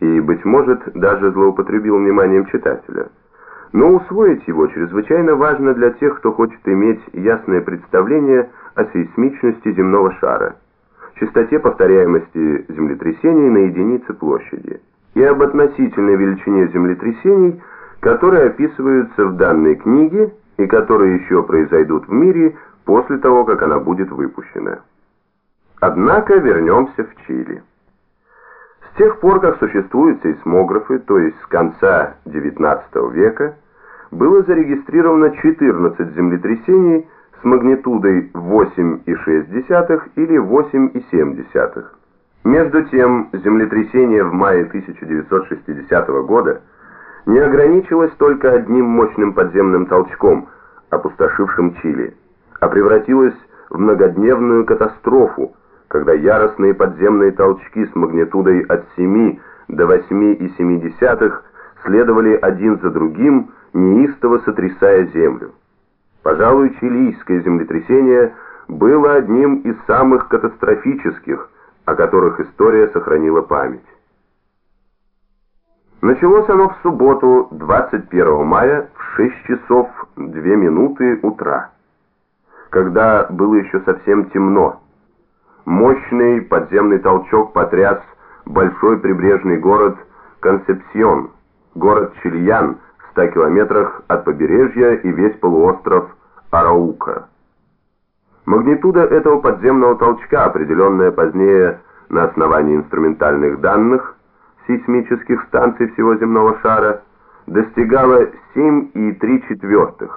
и, быть может, даже злоупотребил вниманием читателя. Но усвоить его чрезвычайно важно для тех, кто хочет иметь ясное представление о сейсмичности земного шара, частоте повторяемости землетрясений на единице площади и об относительной величине землетрясений, которые описываются в данной книге и которые еще произойдут в мире после того, как она будет выпущена. Однако вернемся в Чили. С тех пор, как существуют сейсмографы, то есть с конца XIX века, было зарегистрировано 14 землетрясений с магнитудой 8,6 или 8,7. Между тем, землетрясение в мае 1960 года не ограничилось только одним мощным подземным толчком, опустошившим Чили, а превратилось в многодневную катастрофу, когда яростные подземные толчки с магнитудой от 7 до 8,7 следовали один за другим, неистово сотрясая землю. Пожалуй, чилийское землетрясение было одним из самых катастрофических, о которых история сохранила память. Началось оно в субботу, 21 мая, в 6 часов 2 минуты утра, когда было еще совсем темно. Мощный подземный толчок потряс большой прибрежный город Консепсион, город Чильян в 100 километрах от побережья и весь полуостров Араука. Магнитуда этого подземного толчка, определенная позднее на основании инструментальных данных сейсмических станций всего земного шара, достигала 7,3,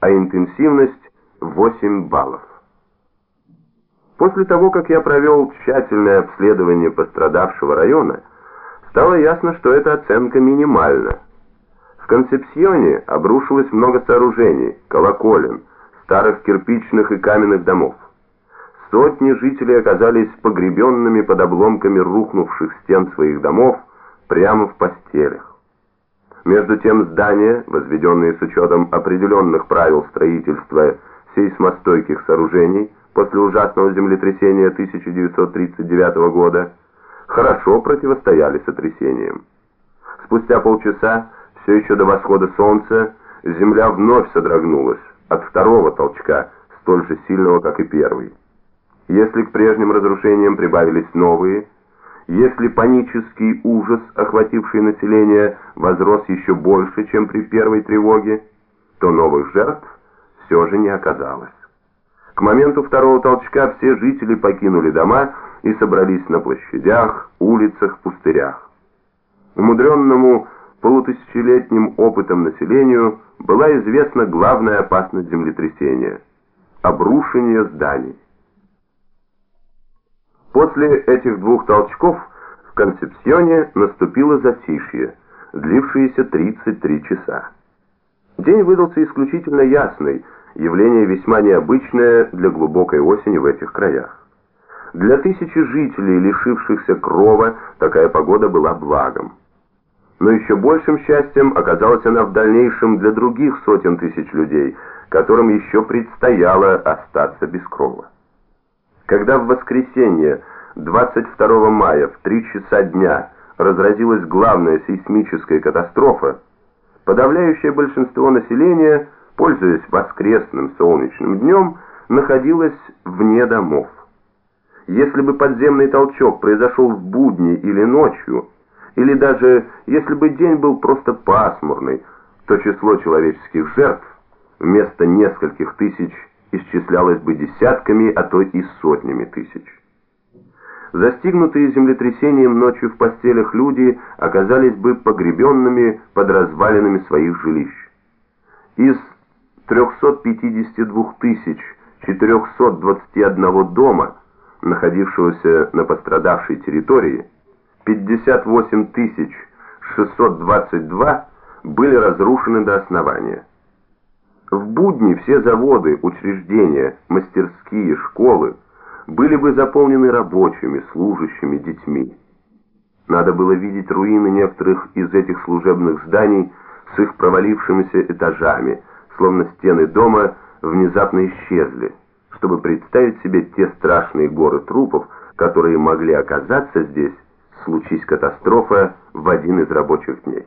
а интенсивность 8 баллов. После того, как я провел тщательное обследование пострадавшего района, стало ясно, что эта оценка минимальна. В Концепсионе обрушилось много сооружений, колоколен, старых кирпичных и каменных домов. Сотни жителей оказались погребенными под обломками рухнувших стен своих домов прямо в постелях. Между тем здания, возведенные с учетом определенных правил строительства сейсмостойких сооружений, после ужасного землетрясения 1939 года, хорошо противостояли сотрясениям. Спустя полчаса, все еще до восхода солнца, земля вновь содрогнулась от второго толчка, столь же сильного, как и первый. Если к прежним разрушениям прибавились новые, если панический ужас, охвативший население, возрос еще больше, чем при первой тревоге, то новых жертв все же не оказалось. К моменту второго толчка все жители покинули дома и собрались на площадях, улицах, пустырях. Умудренному полутысячелетним опытом населению была известна главная опасность землетрясения – обрушение зданий. После этих двух толчков в Концепсионе наступило затишье, длившееся 33 часа. День выдался исключительно ясный – явление весьма необычное для глубокой осени в этих краях. Для тысячи жителей, лишившихся крова, такая погода была благом. Но еще большим счастьем оказалась она в дальнейшем для других сотен тысяч людей, которым еще предстояло остаться без крова. Когда в воскресенье 22 мая в 3 часа дня разразилась главная сейсмическая катастрофа, подавляющее большинство населения – пользуясь воскресным солнечным днем, находилась вне домов. Если бы подземный толчок произошел в будни или ночью, или даже если бы день был просто пасмурный, то число человеческих жертв вместо нескольких тысяч исчислялось бы десятками, а то и сотнями тысяч. Застигнутые землетрясением ночью в постелях люди оказались бы погребенными под развалинами своих жилищ. Из 352 421 дома, находившегося на пострадавшей территории, 58 622 были разрушены до основания. В будни все заводы, учреждения, мастерские, школы были бы заполнены рабочими, служащими, детьми. Надо было видеть руины некоторых из этих служебных зданий с их провалившимися этажами – словно стены дома внезапно исчезли, чтобы представить себе те страшные горы трупов, которые могли оказаться здесь случись катастрофа в один из рабочих дней.